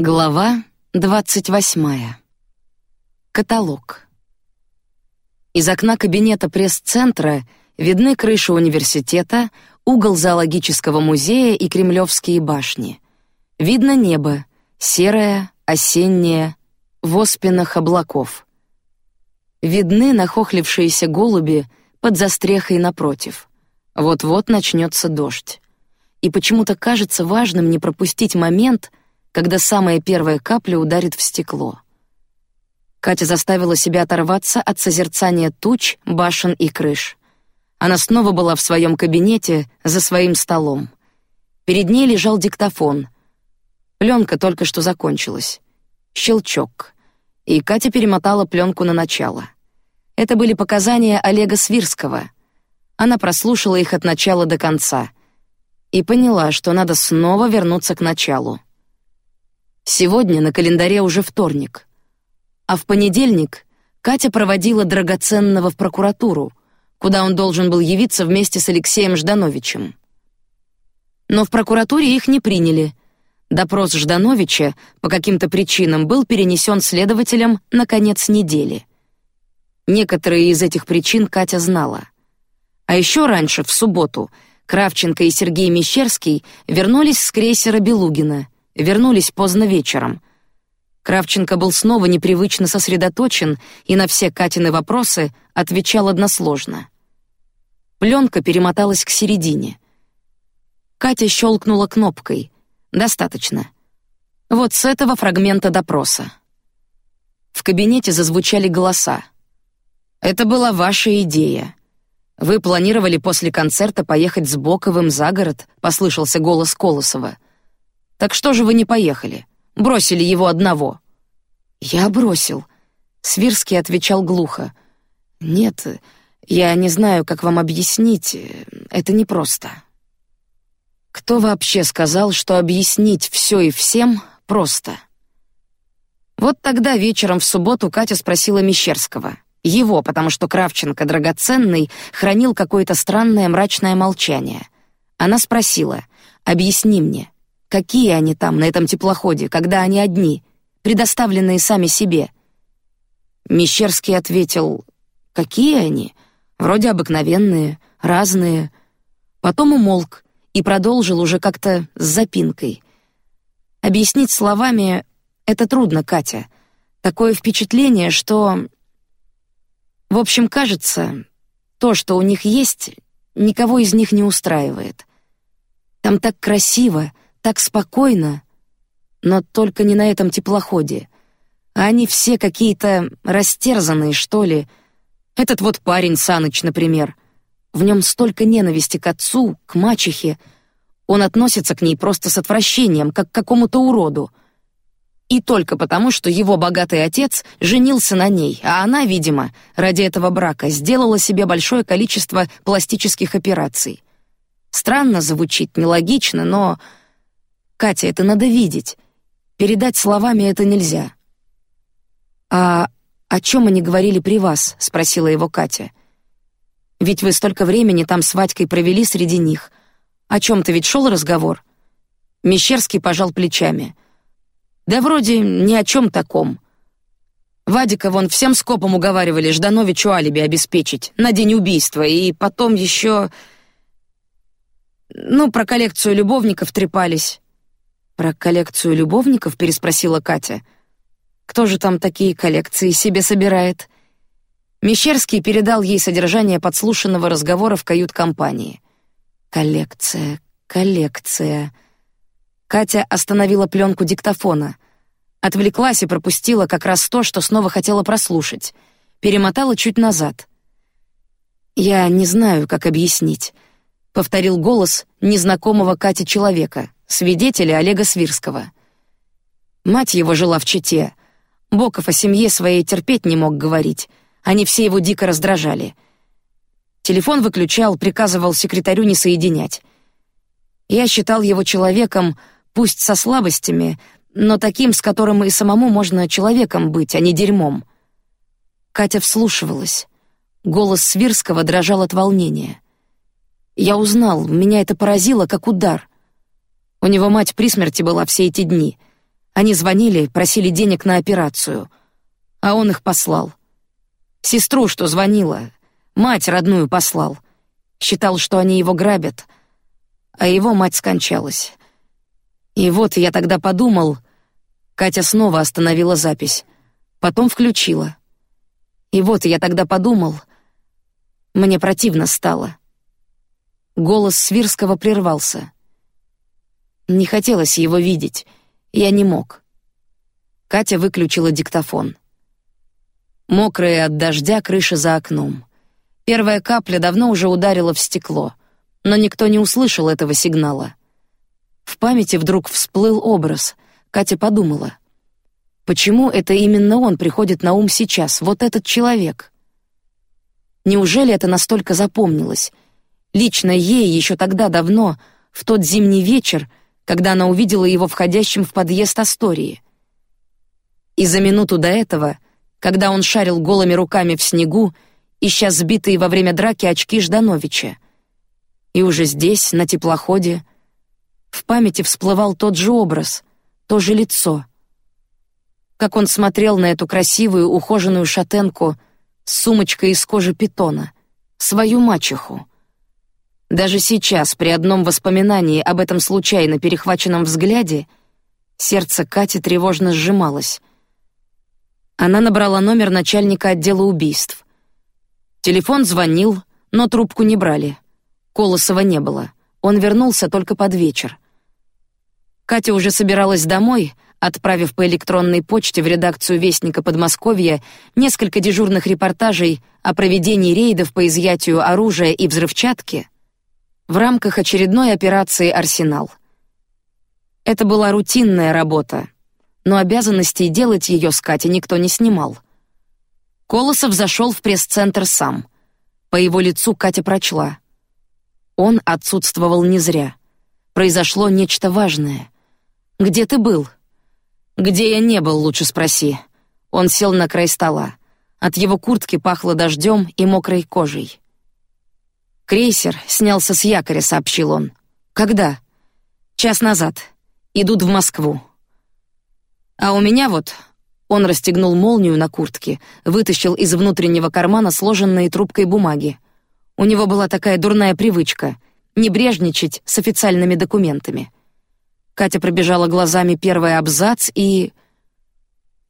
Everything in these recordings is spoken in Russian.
Глава двадцать восьмая. Каталог. Из окна кабинета пресс-центра видны крыша университета, угол зоологического музея и кремлевские башни. Видно небо, серое, осеннее, в оспинах облаков. Видны нахохлившиеся голуби под застрехой напротив. Вот-вот начнется дождь. И почему-то кажется важным не пропустить момент, когда самая первая капля ударит в стекло. Катя заставила себя оторваться от созерцания туч, башен и крыш. Она снова была в своем кабинете за своим столом. Перед ней лежал диктофон. Пленка только что закончилась. Щелчок. И Катя перемотала пленку на начало. Это были показания Олега Свирского. Она прослушала их от начала до конца и поняла, что надо снова вернуться к началу. Сегодня на календаре уже вторник, а в понедельник Катя проводила драгоценного в прокуратуру, куда он должен был явиться вместе с Алексеем Ждановичем. Но в прокуратуре их не приняли. Допрос Ждановича по каким-то причинам был перенесен следователем на конец недели. Некоторые из этих причин Катя знала. А еще раньше, в субботу, Кравченко и Сергей Мещерский вернулись с крейсера Белугина — вернулись поздно вечером. Кравченко был снова непривычно сосредоточен и на все Катины вопросы отвечал односложно. Пленка перемоталась к середине. Катя щелкнула кнопкой. Достаточно. Вот с этого фрагмента допроса. В кабинете зазвучали голоса. Это была ваша идея. Вы планировали после концерта поехать с Боковым за город, послышался голос Колосова. Так что же вы не поехали? Бросили его одного?» «Я бросил», — Свирский отвечал глухо. «Нет, я не знаю, как вам объяснить. Это непросто». Кто вообще сказал, что объяснить все и всем просто? Вот тогда вечером в субботу Катя спросила Мещерского. Его, потому что Кравченко драгоценный хранил какое-то странное мрачное молчание. Она спросила: "Объясни мне, Какие они там на этом теплоходе, когда они одни, предоставленные сами себе? Мещерский ответил: какие они? Вроде обыкновенные, разные. Потом умолк и продолжил уже как-то с запинкой. Объяснить словами это трудно, Катя. Такое впечатление, что, в общем, кажется, то, что у них есть, никого из них не устраивает. Там так красиво, так спокойно, но только не на этом теплоходе. А они все какие-то растерзанные, что ли. Этот вот парень Саныч, например. В нем столько ненависти к отцу, к мачехе. Он относится к ней просто с отвращением, как к какому-то уроду. И только потому, что его богатый отец женился на ней, а она, видимо, ради этого брака сделала себе большое количество пластических операций. Странно звучит, нелогично, но Катя, это надо видеть. Передать словами это нельзя. А о чем они говорили при вас? – спросила его Катя. Ведь вы столько времени там с Вадькой провели среди них. О чем-то ведь шел разговор. Мещерский пожал плечами. Да вроде ни о чем таком. Вадика вон всем скопом уговаривали Ждановичу алиби обеспечить на день убийства, и потом еще, ну, про коллекцию любовников трепались. Про коллекцию любовников переспросила Катя. Кто же там такие коллекции себе собирает? Мещерский передал ей содержание подслушанного разговора в кают-компании. Коллекция, коллекция. Катя остановила пленку диктофона, отвлеклась и пропустила как раз то, что снова хотела прослушать. Перемотала чуть назад. Я не знаю, как объяснить, повторил голос незнакомого Кате человека свидетеля Олега Свирского. Мать его жила в Чите. Боков о семье своей терпеть не мог говорить. Они все его дико раздражали. Телефон выключал, приказывал секретарю не соединять. Я считал его человеком, пусть со слабостями, но таким, с которым и самому можно человеком быть, а не дерьмом. Катя вслушивалась. Голос Свирского дрожал от волнения. Я узнал, меня это поразило как удар. У него мать при смерти была все эти дни. Они звонили, просили денег на операцию, а он их послал. Сестру, что звонила, мать родную послал. Считал, что они его грабят, а его мать скончалась. И вот я тогда подумал, Катя снова остановила запись, потом включила. И вот я тогда подумал, мне противно стало. Голос Свирского прервался. Не хотелось его видеть, я не мог. Катя выключила диктофон. Мокрая от дождя крыша за окном. Первая капля давно уже ударила в стекло, но никто не услышал этого сигнала. В памяти вдруг всплыл образ. Катя подумала: почему это именно он приходит на ум сейчас, вот этот человек? Неужели это настолько запомнилось? Лично ей еще тогда давно, в тот зимний вечер, когда она увидела его входящим в подъезд Астории. И за минуту до этого, когда он шарил голыми руками в снегу, ища сбитые во время драки очки Ждановича. И уже здесь, на теплоходе, в памяти всплывал тот же образ, то же лицо. Как он смотрел на эту красивую, ухоженную шатенку с сумочкой из кожи питона, свою мачеху. Даже сейчас, при одном воспоминании об этом случайно перехваченном взгляде, сердце Кати тревожно сжималось. Она набрала номер начальника отдела убийств. Телефон звонил, но трубку не брали. Колосова не было. Он вернулся только под вечер. Катя уже собиралась домой, отправив по электронной почте в редакцию Вестника Подмосковья несколько дежурных репортажей о проведении рейдов по изъятию оружия и взрывчатки в рамках очередной операции Арсенал. Это была рутинная работа, но обязанностей делать ее с Катей никто не снимал. Колосов зашел в пресс-центр сам. По его лицу Катя прочла: он отсутствовал не зря. Произошло нечто важное. Где ты был? Где я не был, лучше спроси. Он сел на край стола. От его куртки пахло дождем и мокрой кожей. Крейсер снялся с якоря, сообщил он. Когда? Час назад. Идут в Москву. А у меня вот. Он расстегнул молнию на куртке, вытащил из внутреннего кармана сложенные трубкой бумаги. У него была такая дурная привычка небрежничать с официальными документами. Катя пробежала глазами первый абзац и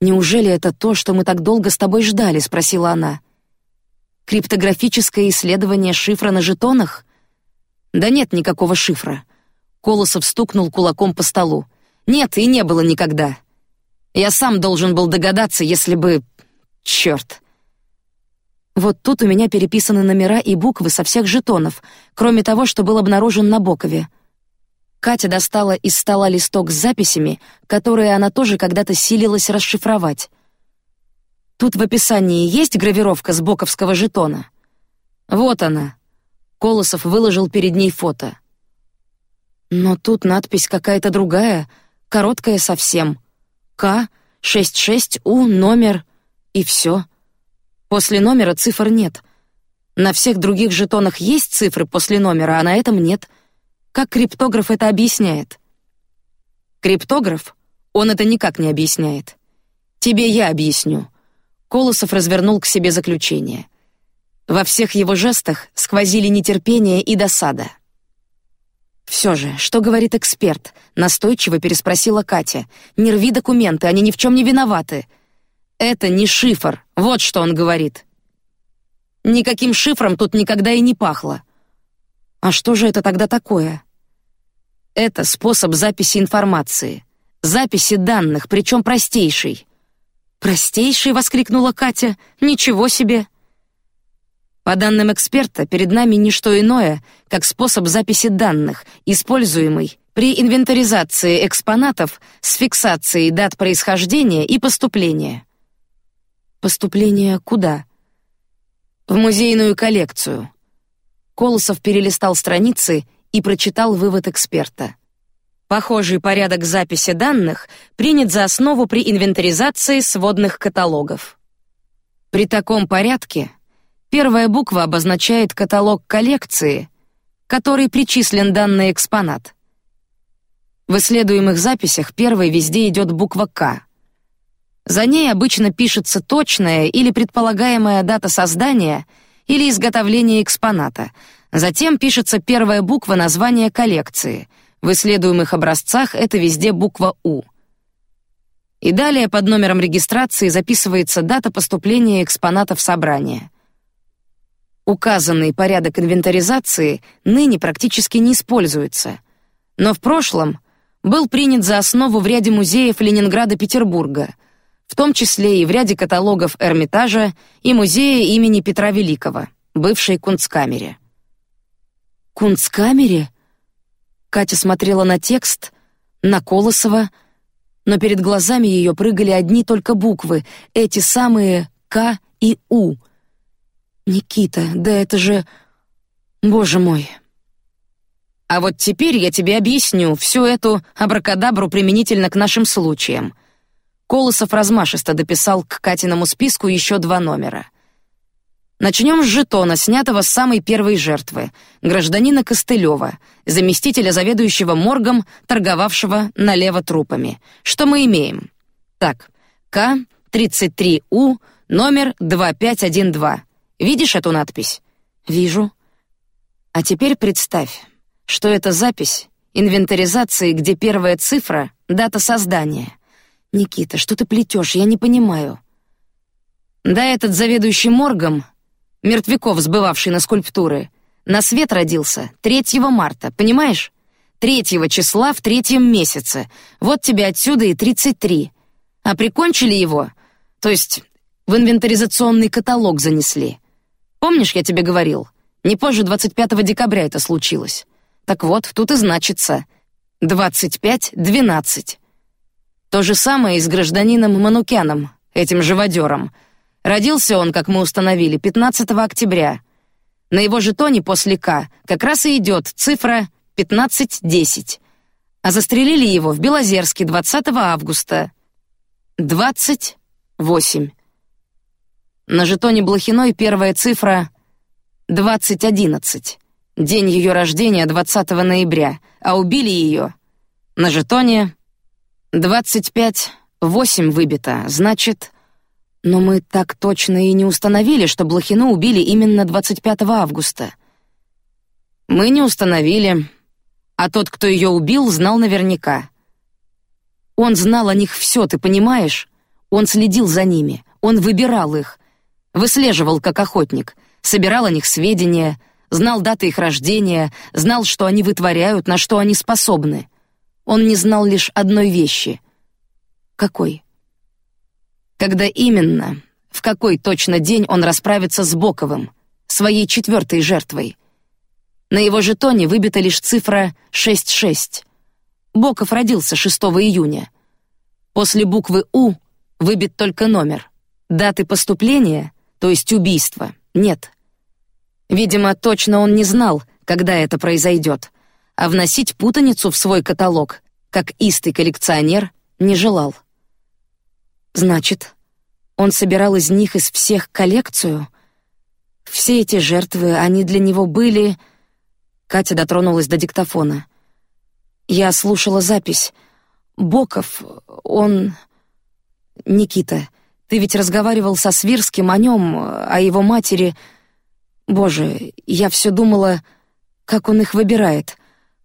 Неужели это то, что мы так долго с тобой ждали? – спросила она. Криптографическое исследование шифра на жетонах? Да нет никакого шифра. Колосов стукнул кулаком по столу. Нет и не было никогда. Я сам должен был догадаться, если бы... Черт. Вот тут у меня переписаны номера и буквы со всех жетонов, кроме того, что был обнаружен на Бокове. Катя достала из стола листок с записями, которые она тоже когда-то силилась расшифровать. Тут в описании есть гравировка с боковского жетона. Вот она. Колосов выложил перед ней фото. Но тут надпись какая-то другая, короткая совсем. К 66У номер и все. После номера цифр нет. На всех других жетонах есть цифры после номера, а на этом нет. Как криптограф это объясняет? Криптограф? Он это никак не объясняет. Тебе я объясню. Колосов развернул к себе заключение. Во всех его жестах сквозили нетерпение и досада. Все же, что говорит эксперт? Настойчиво переспросила Катя. Не рви документы, они ни в чем не виноваты. Это не шифр, вот что он говорит. Никаким шифром тут никогда и не пахло. А что же это тогда такое? Это способ записи информации, записи данных, причем простейший. Простейший, воскликнула Катя. Ничего себе! По данным эксперта, перед нами не что иное, как способ записи данных, используемый при инвентаризации экспонатов с фиксацией дат происхождения и поступления. Поступление куда? В музейную коллекцию. Колосов перелистал страницы и прочитал вывод эксперта. Похожий порядок записи данных принят за основу при инвентаризации сводных каталогов. При таком порядке первая буква обозначает каталог коллекции, который причислен данный экспонат. В исследуемых записях первой везде идет буква К. За ней обычно пишется точная или предполагаемая дата создания или изготовления экспоната. Затем пишется первая буква названия коллекции. В исследуемых образцах это везде буква У. И далее под номером регистрации записывается дата поступления экспоната в собрание. Указанный порядок инвентаризации ныне практически не используется, но в прошлом был принят за основу в ряде музеев Ленинграда, Петербурга, в том числе и в ряде каталогов Эрмитажа и музея имени Петра Великого, бывшей Кунсткамере. Кунсткамере? Катя смотрела на текст, на Колосова, но перед глазами ее прыгали одни только буквы, эти самые К и У. Никита, да это же, боже мой. А вот теперь я тебе объясню всю эту абракадабру применительно к нашим случаям. Колосов размашисто дописал к Катиному списку еще два номера. Начнем с жетона, снятого с самой первой жертвы, гражданина Костылева, заместителя заведующего моргом, торговавшего налево трупами. Что мы имеем? Так, К 33У, номер 2512. Видишь эту надпись? Вижу. А теперь представь, что это запись инвентаризации, где первая цифра — дата создания. Никита, что ты плетешь? Я не понимаю. Да этот заведующий моргом, мертвяков сбывавший на скульптуры, на свет родился 3 марта, понимаешь? Третьего числа в третьем месяце. Вот тебе отсюда и 33. А прикончили его, то есть в инвентаризационный каталог занесли. Помнишь, я тебе говорил? Не позже 25 декабря это случилось. Так вот, тут и значится 25-12. То же самое и с гражданином Манукяном, этим живодером. Родился он, как мы установили, 15 октября. На его жетоне после К как раз и идет цифра 1510. А застрелили его в Белозерске 20 августа. 28. На жетоне Блохиной первая цифра 2011. День ее рождения 20 ноября, а убили ее на жетоне Двадцать пять восемь выбито, значит... Но мы так точно и не установили, что Блохину убили именно 25 августа. Мы не установили, а тот, кто ее убил, знал наверняка. Он знал о них все, ты понимаешь? Он следил за ними, он выбирал их, выслеживал как охотник, собирал о них сведения, знал даты их рождения, знал, что они вытворяют, на что они способны. Он не знал лишь одной вещи. Какой? Когда именно, в какой точно день он расправится с Боковым, своей четвертой жертвой? На его жетоне выбита лишь цифра 66. Боков родился 6 июня. После буквы У выбит только номер. Даты поступления, то есть убийства, нет. Видимо, точно он не знал, когда это произойдет а вносить путаницу в свой каталог, как истый коллекционер, не желал. Значит, он собирал из них из всех коллекцию. Все эти жертвы, они для него были. Катя дотронулась до диктофона. Я слушала запись. Боков, он... Никита, ты ведь разговаривал со Свирским о нем, о его матери. Боже, я все думала, как он их выбирает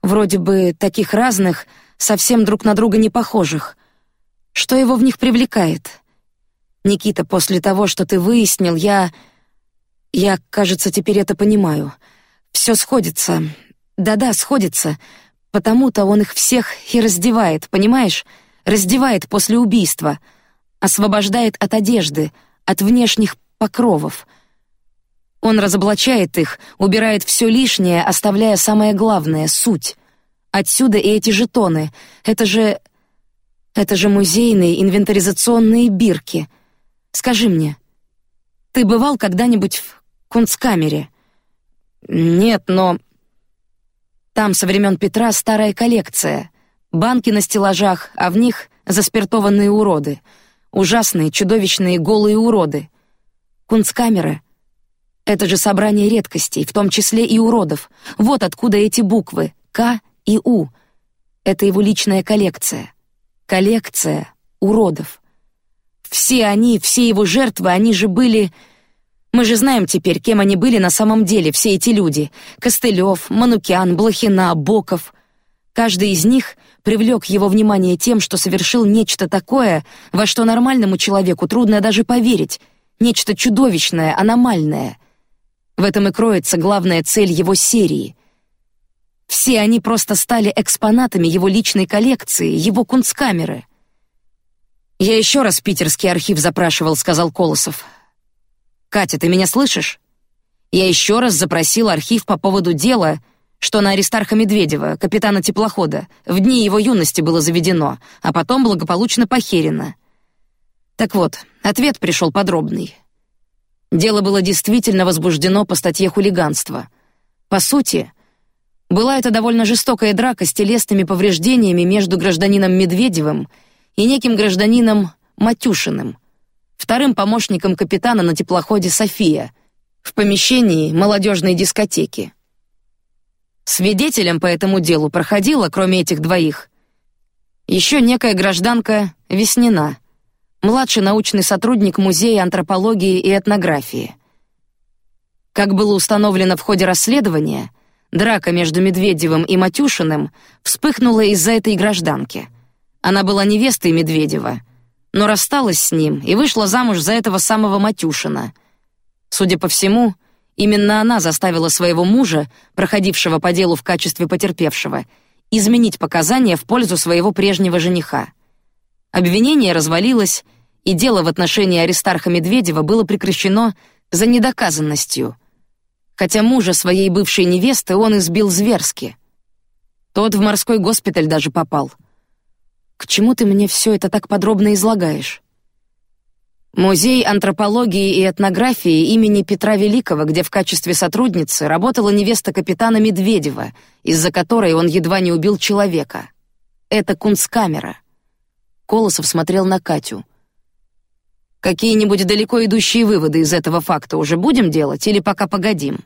вроде бы таких разных, совсем друг на друга не похожих. Что его в них привлекает? Никита, после того, что ты выяснил, я... Я, кажется, теперь это понимаю. Все сходится. Да-да, сходится. Потому-то он их всех и раздевает, понимаешь? Раздевает после убийства. Освобождает от одежды, от внешних покровов. Он разоблачает их, убирает все лишнее, оставляя самое главное — суть. Отсюда и эти жетоны. Это же... Это же музейные инвентаризационные бирки. Скажи мне, ты бывал когда-нибудь в Кунсткамере? Нет, но... Там со времен Петра старая коллекция. Банки на стеллажах, а в них заспиртованные уроды. Ужасные, чудовищные голые уроды. Кунсткамера это же собрание редкостей, в том числе и уродов. Вот откуда эти буквы К и У. Это его личная коллекция. Коллекция уродов. Все они, все его жертвы, они же были... Мы же знаем теперь, кем они были на самом деле, все эти люди. Костылев, Манукян, Блохина, Боков. Каждый из них привлек его внимание тем, что совершил нечто такое, во что нормальному человеку трудно даже поверить, нечто чудовищное, аномальное. В этом и кроется главная цель его серии. Все они просто стали экспонатами его личной коллекции, его кунсткамеры. Я еще раз питерский архив запрашивал, сказал Колосов. Катя, ты меня слышишь? Я еще раз запросил архив по поводу дела, что на Аристарха Медведева, капитана теплохода, в дни его юности было заведено, а потом благополучно похерено. Так вот, ответ пришел подробный. Дело было действительно возбуждено по статье хулиганства. По сути, была это довольно жестокая драка с телесными повреждениями между гражданином Медведевым и неким гражданином Матюшиным, вторым помощником капитана на теплоходе София, в помещении молодежной дискотеки. Свидетелем по этому делу проходила, кроме этих двоих, еще некая гражданка Веснина, младший научный сотрудник музея антропологии и этнографии. Как было установлено в ходе расследования, драка между Медведевым и Матюшиным вспыхнула из-за этой гражданки. Она была невестой Медведева, но рассталась с ним и вышла замуж за этого самого Матюшина. Судя по всему, именно она заставила своего мужа, проходившего по делу в качестве потерпевшего, изменить показания в пользу своего прежнего жениха. Обвинение развалилось, и дело в отношении Аристарха Медведева было прекращено за недоказанностью. Хотя мужа своей бывшей невесты он избил зверски. Тот в морской госпиталь даже попал — к чему ты мне все это так подробно излагаешь? Музей антропологии и этнографии имени Петра Великого, где в качестве сотрудницы работала невеста капитана Медведева, из-за которой он едва не убил человека. Это кунсткамера. Колосов смотрел на Катю. Какие-нибудь далеко идущие выводы из этого факта уже будем делать или пока погодим?